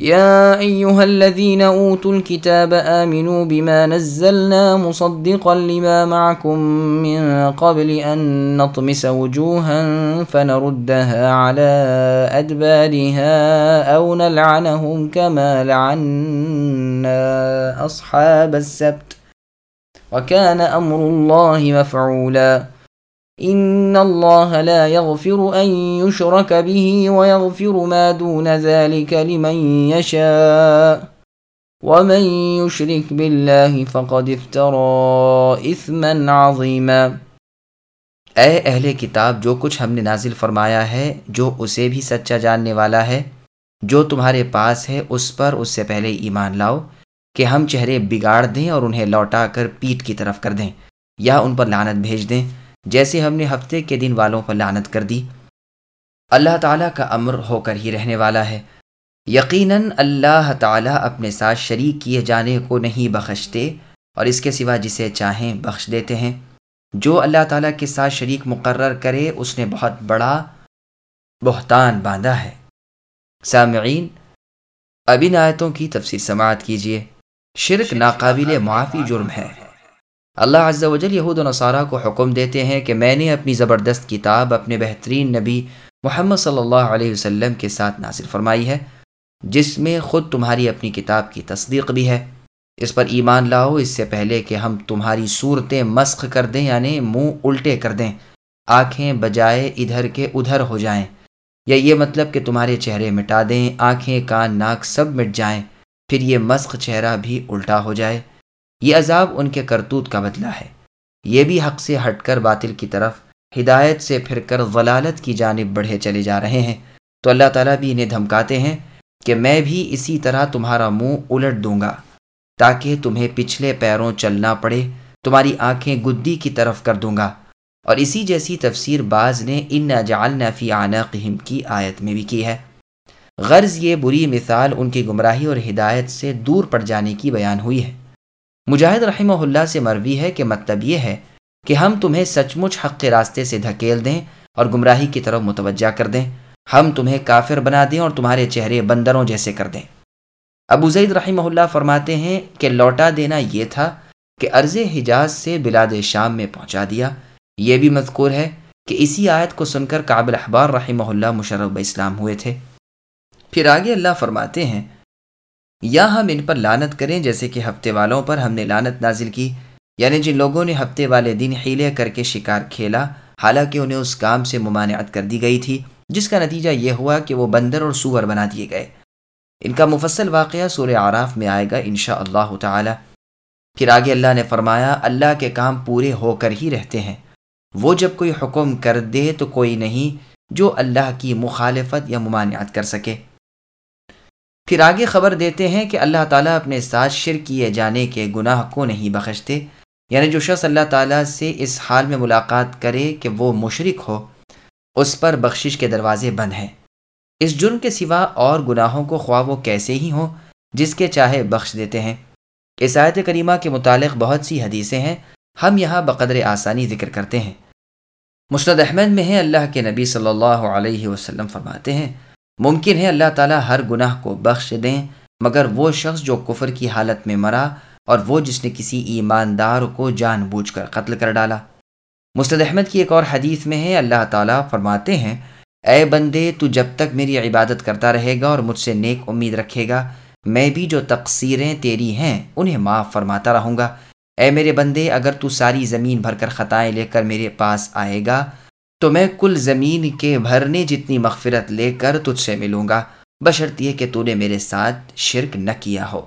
يا أيها الذين أوتوا الكتاب آمنوا بما نزلنا مصدقا لما معكم من قبل أن نطمس وجوها فنردها على أدبارها أو نلعنهم كما لعنا أصحاب السبت. وكان أمر الله مفعولا. ان اللہ لا يغفر ان يشرك به ويغفر ما دون ذلك لمن يشاء ومن يشرك بالله فقد افترى اثما عظيما۔ اے اہل کتاب، جو کچھ ہم نے نازل فرمایا ہے، جو اسے بھی سچا جاننے والا ہے، جو تمہارے پاس ہے، اس پر اس سے پہلے ایمان لاؤ کہ ہم چہرے بگاڑ دیں اور انہیں لوٹا کر پیٹ کی طرف کر دیں یا ان پر لانت بھیج دیں۔ جیسے ہم نے ہفتے کے دن والوں پر لانت کر دی۔ اللہ تعالیٰ کا امر ہو کر ہی رہنے والا ہے۔ یقیناً اللہ تعالیٰ اپنے ساتھ شریک کیے جانے کو نہیں بخشتے اور اس کے سوا جسے چاہیں بخش دیتے ہیں۔ جو اللہ تعالیٰ کے ساتھ شریک مقرر کرے، اس نے بہت بڑا بہتان باندھا ہے۔ سامعین، اب ان آیتوں کی تفصیل سماعت کیجیے شرک ناقابل معافی جرم ہے۔ اللہ عز و جل یہود و نصارہ کو حکم دیتے ہیں کہ میں نے اپنی زبردست کتاب اپنے بہترین نبی محمد صلی اللہ علیہ وسلم کے ساتھ ناصر فرمائی ہے، جس میں خود تمہاری اپنی کتاب کی تصدیق بھی ہے۔ اس پر ایمان لاؤ، اس سے پہلے کہ ہم تمہاری صورتیں مسخ کر دیں یعنی منہ الٹے کر دیں۔ آنکھیں بجائے ادھر کے ادھر ہو جائیں۔ یا یہ مطلب کہ تمہارے چہرے مٹا دیں، آنکھیں، کان، ناک سب مٹ جائیں، پھر یہ مسخ چہرہ بھی الٹا ہو جائے۔ یہ عذاب ان کے کرتوت کا بدلہ ہے۔ یہ بھی حق سے ہٹ کر باطل کی طرف، ہدایت سے پھر کر غلالت کی جانب بڑھے چلے جا رہے ہیں۔ تو اللہ تعالیٰ بھی انہیں دھمکاتے ہیں کہ میں بھی اسی طرح تمہارا منہ الٹ دوں گا، تاکہ تمہیں پچھلے پیروں چلنا پڑے، تمہاری آنکھیں گدی کی طرف کر دوں گا۔ اور اسی جیسی تفسیر بعض نے ان جعل نفی عناقہم کی آیت میں بھی کی ہے۔ غرض یہ بری مثال ان کی گمراہی اور ہدایت سے دور پڑ جانے کی بیان ہوئی ہے۔ مجاہد رحمہ اللہ سے مروی ہے کہ مطلب یہ ہے کہ ہم تمہیں سچ مچ حق کے راستے سے دھکیل دیں اور گمراہی کی طرف متوجہ کر دیں۔ ہم تمہیں کافر بنا دیں اور تمہارے چہرے بندروں جیسے کر دیں۔ ابو زید رحمہ اللہ فرماتے ہیں کہ لوٹا دینا یہ تھا کہ عرض حجاز سے بلاد شام میں پہنچا دیا۔ یہ بھی مذکور ہے کہ اسی آیت کو سن کر قابل احبار رحمہ اللہ مشرف اسلام ہوئے تھے۔ پھر آگے اللہ فرماتے ہیں یا ہم ان پر لانت کریں جیسے کہ ہفتے والوں پر ہم نے لانت نازل کی۔ یعنی جن لوگوں نے ہفتے والے دن حیلے کر کے شکار کھیلا، حالانکہ انہیں اس کام سے ممانعت کر دی گئی تھی، جس کا نتیجہ یہ ہوا کہ وہ بندر اور سور بنا دیے گئے۔ ان کا مفصل واقعہ سورہ آراف میں آئے گا انشاء اللہ تعالی۔ پھر آگے اللہ نے فرمایا، اللہ کے کام پورے ہو کر ہی رہتے ہیں۔ وہ جب کوئی حکم کر دے تو کوئی نہیں جو اللہ کی مخالفت یا ممانعت کر سکے۔ پھر آگے خبر دیتے ہیں کہ اللہ تعالیٰ اپنے ساتھ شر کیے جانے کے گناہ کو نہیں بخشتے۔ یعنی جو شخص اللہ تعالیٰ سے اس حال میں ملاقات کرے کہ وہ مشرق ہو، اس پر بخشش کے دروازے بند ہیں۔ اس جرم کے سوا اور گناہوں کو خواہ وہ کیسے ہی ہوں، جس کے چاہے بخش دیتے ہیں۔ اس آیت کریمہ کے متعلق بہت سی حدیثیں ہیں، ہم یہاں بقدر آسانی ذکر کرتے ہیں۔ مشرد احمد میں ہیں، اللہ کے نبی صلی اللہ علیہ وسلم فرماتے ہیں ممکن ہے اللہ تعالیٰ ہر گناہ کو بخش دیں، مگر وہ شخص جو کفر کی حالت میں مرا اور وہ جس نے کسی ایماندار کو جان بوجھ کر قتل کر ڈالا۔ مستد احمد کی ایک اور حدیث میں ہے، اللہ تعالیٰ فرماتے ہیں، اے بندے، تو جب تک میری عبادت کرتا رہے گا اور مجھ سے نیک امید رکھے گا، میں بھی جو تقصیریں تیری ہیں، انہیں معاف فرماتا رہوں گا۔ اے میرے بندے، اگر تو ساری زمین بھر کر خطائیں لے کر میرے پاس آئے گا تو میں کل زمین کے بھرنے جتنی مغفرت لے کر تجھ سے ملوں گا، بشرط یہ کہ تو نے میرے ساتھ شرک نہ کیا ہو۔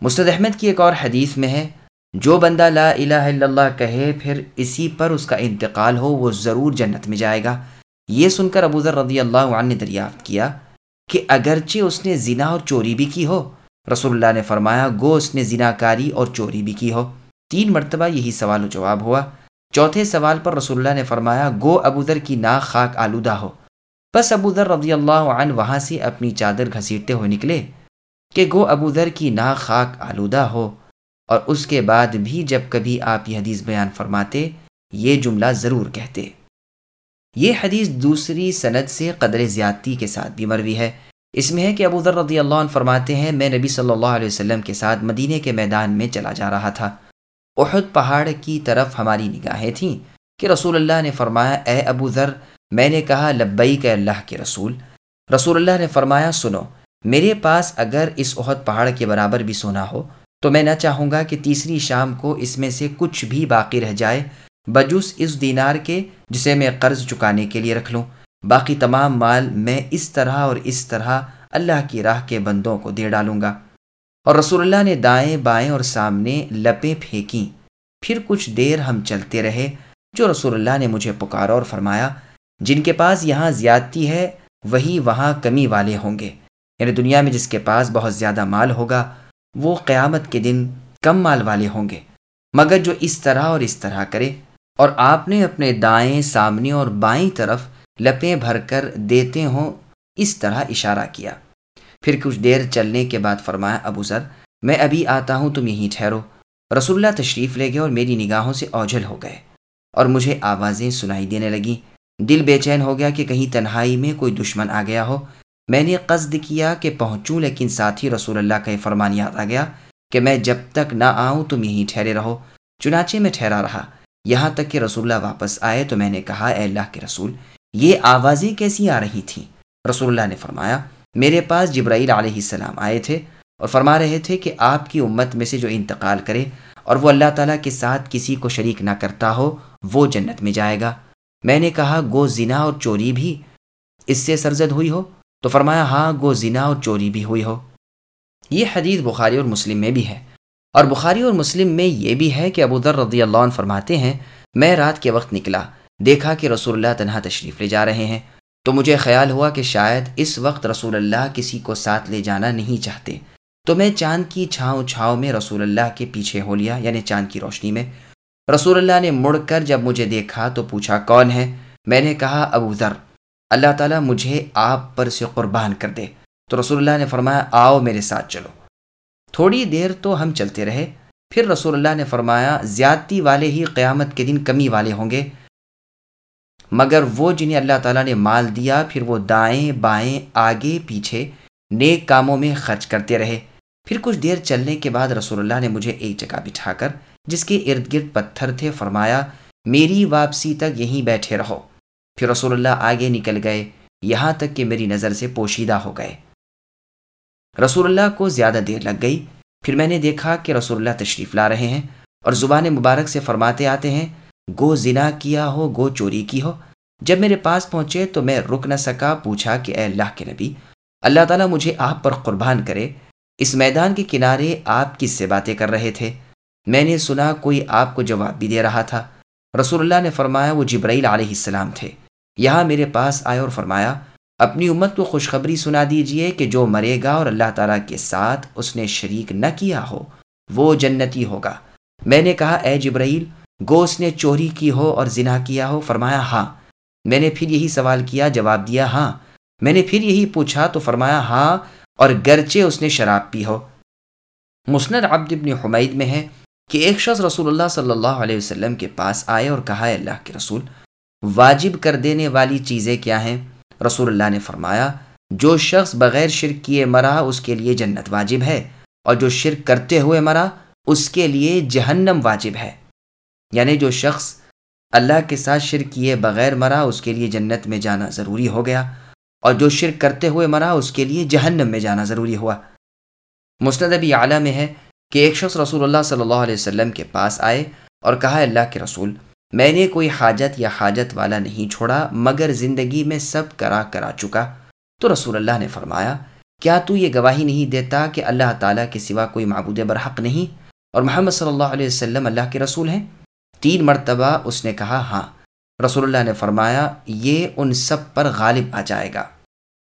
مستد احمد کی ایک اور حدیث میں ہے، جو بندہ لا الہ الا اللہ کہے، پھر اسی پر اس کا انتقال ہو، وہ ضرور جنت میں جائے گا۔ یہ سن کر ابو ذر رضی اللہ عنہ نے دریافت کیا کہ اگرچہ اس نے زنا اور چوری بھی کی ہو، رسول اللہ نے فرمایا، گو اس نے زنا کاری اور چوری بھی کی ہو۔ تین مرتبہ یہی سوال و جواب ہوا۔ چوتھے سوال پر رسول اللہ نے فرمایا، گو ابو ذر کی ناک خاک آلودہ ہو۔ بس ابو ذر رضی اللہ عنہ وہاں سے اپنی چادر گھسیٹتے ہوئے نکلے کہ گو ابو ذر کی ناک خاک آلودہ ہو۔ اور اس کے بعد بھی جب کبھی آپ یہ حدیث بیان فرماتے، یہ جملہ ضرور کہتے۔ یہ حدیث دوسری سند سے قدر زیادتی کے ساتھ بھی مروی ہے۔ اس میں ہے کہ ابو ذر رضی اللہ عنہ فرماتے ہیں، میں نبی صلی اللہ علیہ وسلم کے ساتھ مدینے کے میدان میں چلا جا رہا تھا۔ احد پہاڑ کی طرف ہماری نگاہیں تھیں کہ رسول اللہ نے فرمایا، اے ابو ذر، میں نے کہا لبئی کے اللہ کے رسول۔ رسول اللہ نے فرمایا، سنو، میرے پاس اگر اس عہد پہاڑ کے برابر بھی سونا ہو، تو میں نہ چاہوں گا کہ تیسری شام کو اس میں سے کچھ بھی باقی رہ جائے، بجوس اس دینار کے جسے میں قرض چکانے کے لیے رکھ لوں۔ باقی تمام مال میں اس طرح اور اس طرح اللہ کی راہ کے بندوں کو دے ڈالوں گا۔ اور رسول اللہ نے دائیں بائیں اور سامنے لپیں پھینکیں۔ پھر کچھ دیر ہم چلتے رہے، جو رسول اللہ نے مجھے پکارا اور فرمایا، جن کے پاس یہاں زیادتی ہے، وہی وہاں کمی والے ہوں گے۔ یعنی دنیا میں جس کے پاس بہت زیادہ مال ہوگا، وہ قیامت کے دن کم مال والے ہوں گے۔ مگر جو اس طرح اور اس طرح کرے، اور آپ نے اپنے دائیں، سامنے اور بائیں طرف لپیں بھر کر دیتے ہوں، اس طرح اشارہ کیا۔ پھر کچھ دیر چلنے کے بعد فرمایا، ابو ذر، میں ابھی آتا ہوں، تم یہیں ٹھہرو۔ رسول اللہ تشریف لے گئے اور میری نگاہوں سے اوجھل ہو گئے اور مجھے آوازیں سنائی دینے لگیں۔ دل بے چین ہو گیا کہ کہیں تنہائی میں کوئی دشمن آ گیا ہو۔ میں نے قصد کیا کہ پہنچوں، لیکن ساتھ ہی رسول اللہ کا یہ فرمان یاد آ گیا کہ میں جب تک نہ آؤں، تم یہیں ٹھہرے رہو۔ چنانچہ میں ٹھہرا رہا۔ یہاں تک کہ رسول اللہ واپس آئے تو میں نے کہا، اے اللہ کے رسول، یہ آوازیں کیسی آ رہی تھیں؟ رسول اللہ نے فرمایا میرے پاس جبرائیل علیہ السلام آئے تھے اور فرما رہے تھے کہ آپ کی امت میں سے جو انتقال کرے اور وہ اللہ تعالیٰ کے ساتھ کسی کو شریک نہ کرتا ہو، وہ جنت میں جائے گا۔ میں نے کہا، گو زنا اور چوری بھی اس سے سرزد ہوئی ہو؟ تو فرمایا ہاں گو زنا اور چوری بھی ہوئی ہو۔ یہ حدیث بخاری اور مسلم میں بھی ہے۔ اور بخاری اور مسلم میں یہ بھی ہے کہ ابو ذر رضی اللہ عنہ فرماتے ہیں، میں رات کے وقت نکلا، دیکھا کہ رسول اللہ تنہا تشریف لے جا رہے ہیں۔ تو مجھے خیال ہوا کہ شاید اس وقت رسول اللہ کسی کو ساتھ لے جانا نہیں چاہتے۔ تو میں چاند کی چھاؤں چھاؤں میں رسول اللہ کے پیچھے ہو لیا یعنی چاند کی روشنی میں۔ رسول اللہ نے مڑ کر جب مجھے دیکھا تو پوچھا، کون ہے؟ میں نے کہا، ابو ذر۔ اللہ تعالیٰ مجھے آپ پر سے قربان کر دے۔ تو رسول اللہ نے فرمایا، آؤ میرے ساتھ چلو۔ تھوڑی دیر تو ہم چلتے رہے۔ پھر رسول اللہ نے فرمایا، زیادتی والے ہی قیامت کے دن کمی والے ہوں گے۔ مگر وہ جنہیں اللہ تعالیٰ نے مال دیا، پھر وہ دائیں بائیں آگے پیچھے نیک کاموں میں خرچ کرتے رہے۔ پھر کچھ دیر چلنے کے بعد رسول اللہ نے مجھے ایک جگہ بٹھا کر، جس کے ارد گرد پتھر تھے، فرمایا، میری واپسی تک یہیں بیٹھے رہو۔ پھر رسول اللہ آگے نکل گئے، یہاں تک کہ میری نظر سے پوشیدہ ہو گئے۔ رسول اللہ کو زیادہ دیر لگ گئی۔ پھر میں نے دیکھا کہ رسول اللہ تشریف لا رہے ہیں اور زبان مبارک سے فرماتے آتے ہیں گو زنا کیا ہو، گو چوری کی ہو۔ جب میرے پاس پہنچے تو میں رک نہ سکا، پوچھا کہ اے اللہ کے نبی، اللہ تعالیٰ مجھے آپ پر قربان کرے۔ اس میدان کے کنارے آپ کس سے باتیں کر رہے تھے؟ میں نے سنا کوئی آپ کو جواب بھی دے رہا تھا۔ رسول اللہ نے فرمایا، وہ جبرائیل علیہ السلام تھے۔ یہاں میرے پاس آئے اور فرمایا، اپنی امت کو خوشخبری سنا دیجیے کہ جو مرے گا اور اللہ تعالیٰ کے ساتھ اس نے شریک نہ کیا ہو، وہ جنتی ہوگا۔ میں نے کہا، اے جبرائیل گو اس نے چوری کی ہو اور زنا کیا ہو؟ فرمایا ہاں۔ میں نے پھر یہی سوال کیا، جواب دیا ہاں۔ میں نے پھر یہی پوچھا تو فرمایا ہاں اور گرچہ اس نے شراب پی ہو۔ مسند عبد ابن حمید میں ہے کہ ایک شخص رسول اللہ صلی اللہ علیہ وسلم کے پاس آئے اور کہا ہے اللہ کے رسول، واجب کر دینے والی چیزیں کیا ہیں؟ رسول اللہ نے فرمایا، جو شخص بغیر شرک کیے مرا، اس کے لیے جنت واجب ہے، اور جو شرک کرتے ہوئے مرا، اس کے لیے جہنم واجب ہے۔ یعنی جو شخص اللہ کے ساتھ شرک کیے بغیر مرا، اس کے لیے جنت میں جانا ضروری ہو گیا۔ اور جو شرک کرتے ہوئے مرا، اس کے لیے جہنم میں جانا ضروری ہوا۔ ابی اعلیٰ میں ہے کہ ایک شخص رسول اللہ صلی اللہ علیہ وسلم کے پاس آئے اور کہا، اللہ کے رسول، میں نے کوئی حاجت یا حاجت والا نہیں چھوڑا، مگر زندگی میں سب کرا کرا چکا۔ تو رسول اللہ نے فرمایا، کیا تو یہ گواہی نہیں دیتا کہ اللہ تعالیٰ کے سوا کوئی معبود برحق نہیں؟ اور محمد صلی اللہ علیہ وسلم اللہ کے رسول ہیں؟ تین مرتبہ اس نے کہا ہاں. رسول اللہ نے فرمایا، یہ ان سب پر غالب آ جائے گا.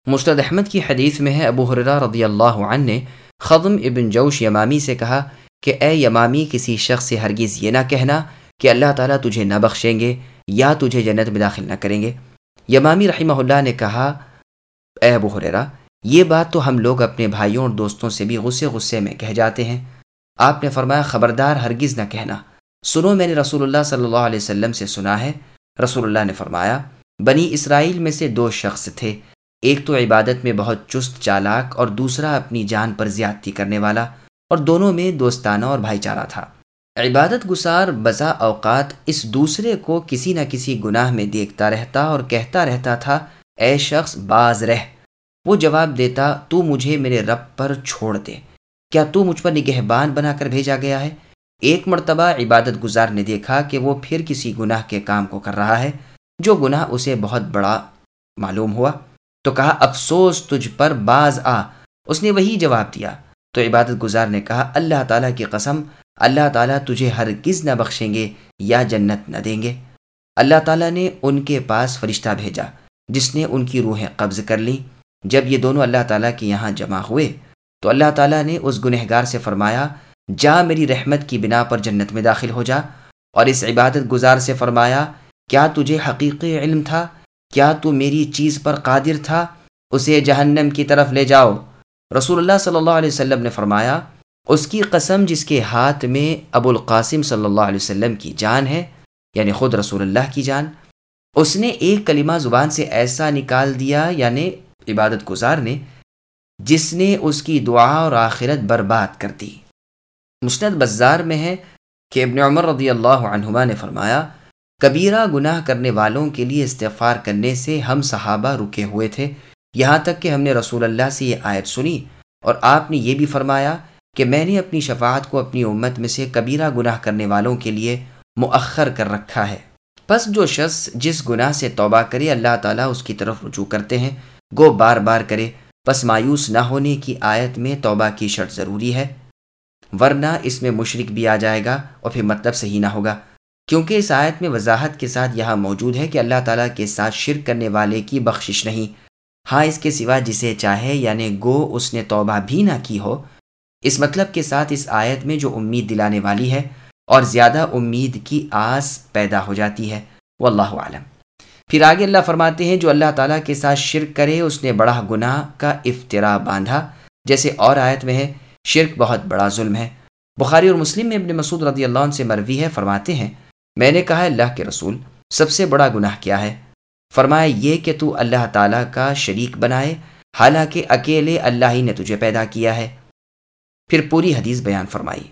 مستد احمد کی حدیث میں ہے، ابو حرہ رضی اللہ عنہ نے خدم ابن جوش یمامی سے کہا کہ، اے یمامی، کسی شخص سے ہرگز یہ نہ کہنا کہ اللہ تعالیٰ تجھے نہ بخشیں گے یا تجھے جنت میں داخل نہ کریں گے. یمامی رحمہ اللہ نے کہا، اے ابو حریرا یہ بات تو ہم لوگ اپنے بھائیوں اور دوستوں سے بھی غصے غصے میں کہہ جاتے ہیں۔ آپ نے فرمایا، خبردار ہرگز نہ کہنا۔ سنو، میں نے رسول اللہ صلی اللہ علیہ وسلم سے سنا ہے۔ رسول اللہ نے فرمایا، بنی اسرائیل میں سے دو شخص تھے۔ ایک تو عبادت میں بہت چست، چالاک اور دوسرا اپنی جان پر زیادتی کرنے والا اور دونوں میں دوستانہ اور بھائی چارہ تھا۔ عبادت گسار بزا اوقات اس دوسرے کو کسی نہ کسی گناہ میں دیکھتا رہتا اور کہتا رہتا تھا، اے شخص، باز رہ۔ وہ جواب دیتا، تو مجھے میرے رب پر چھوڑ دے۔ کیا تو مجھ پر نگہبان بنا کر بھیجا گیا ہے؟ ایک مرتبہ عبادت گزار نے دیکھا کہ وہ پھر کسی گناہ کے کام کو کر رہا ہے۔ جو گناہ اسے بہت بڑا معلوم ہوا۔ تو کہا، افسوس تجھ پر باز آ۔ اس نے وہی جواب دیا۔ تو عبادت گزار نے کہا، اللہ تعالیٰ کی قسم، اللہ تعالیٰ تجھے ہرگز نہ بخشیں گے یا جنت نہ دیں گے۔ اللہ تعالیٰ نے ان کے پاس فرشتہ بھیجا، جس نے ان کی روحیں قبض کر لیں۔ جب یہ دونوں اللہ تعالیٰ کے یہاں جمع ہوئے، تو اللہ تعالیٰ نے اس گنہگار سے فرمایا جا میری رحمت کی بنا پر جنت میں داخل ہو جا۔ اور اس عبادت گزار سے فرمایا، کیا تجھے حقیقی علم تھا؟ کیا تو میری چیز پر قادر تھا؟ اسے جہنم کی طرف لے جاؤ۔ رسول اللہ صلی اللہ علیہ وسلم نے فرمایا، اس کی قسم جس کے ہاتھ میں ابو القاسم صلی اللہ علیہ وسلم کی جان ہے یعنی خود رسول اللہ کی جان، اس نے ایک کلمہ زبان سے ایسا نکال دیا یعنی عبادت گزار نے، جس نے اس کی دعا اور آخرت برباد کر دی۔ مستد بزار میں ہے کہ ابن عمر رضی اللہ عنہما نے فرمایا، کبیرہ گناہ کرنے والوں کے لیے استغفار کرنے سے ہم صحابہ رکے ہوئے تھے، یہاں تک کہ ہم نے رسول اللہ سے یہ آیت سنی اور آپ نے یہ بھی فرمایا کہ میں نے اپنی شفاعت کو اپنی امت میں سے کبیرہ گناہ کرنے والوں کے لیے مؤخر کر رکھا ہے۔ پس جو شخص جس گناہ سے توبہ کرے، اللہ تعالیٰ اس کی طرف رجوع کرتے ہیں گو بار بار کرے، پس مایوس نہ ہونے کی آیت میں توبہ کی شرط ضروری ہے۔ ورنہ اس میں مشرق بھی آ جائے گا اور پھر مطلب صحیح نہ ہوگا۔ کیونکہ اس آیت میں وضاحت کے ساتھ یہاں موجود ہے کہ اللہ تعالیٰ کے ساتھ شرک کرنے والے کی بخشش نہیں۔ ہاں اس کے سوا جسے چاہے یعنی گو اس نے توبہ بھی نہ کی ہو۔ اس مطلب کے ساتھ اس آیت میں جو امید دلانے والی ہے اور زیادہ امید کی آس پیدا ہو جاتی ہے۔ وہ اللہ عالم پھر آگے اللہ فرماتے ہیں، جو اللہ تعالیٰ کے ساتھ شرک کرے، اس نے بڑا گناہ کا افطرا باندھا۔ جیسے اور آیت میں ہے شرک بہت بڑا ظلم ہے۔ بخاری اور مسلم میں ابن مسعود رضی اللہ عنہ سے مروی ہے، فرماتے ہیں، میں نے کہا اللہ کے رسول سب سے بڑا گناہ کیا ہے۔ فرمایا، یہ کہ تو اللہ تعالیٰ کا شریک بنائے، حالانکہ اکیلے اللہ ہی نے تجھے پیدا کیا ہے۔ پھر پوری حدیث بیان فرمائی۔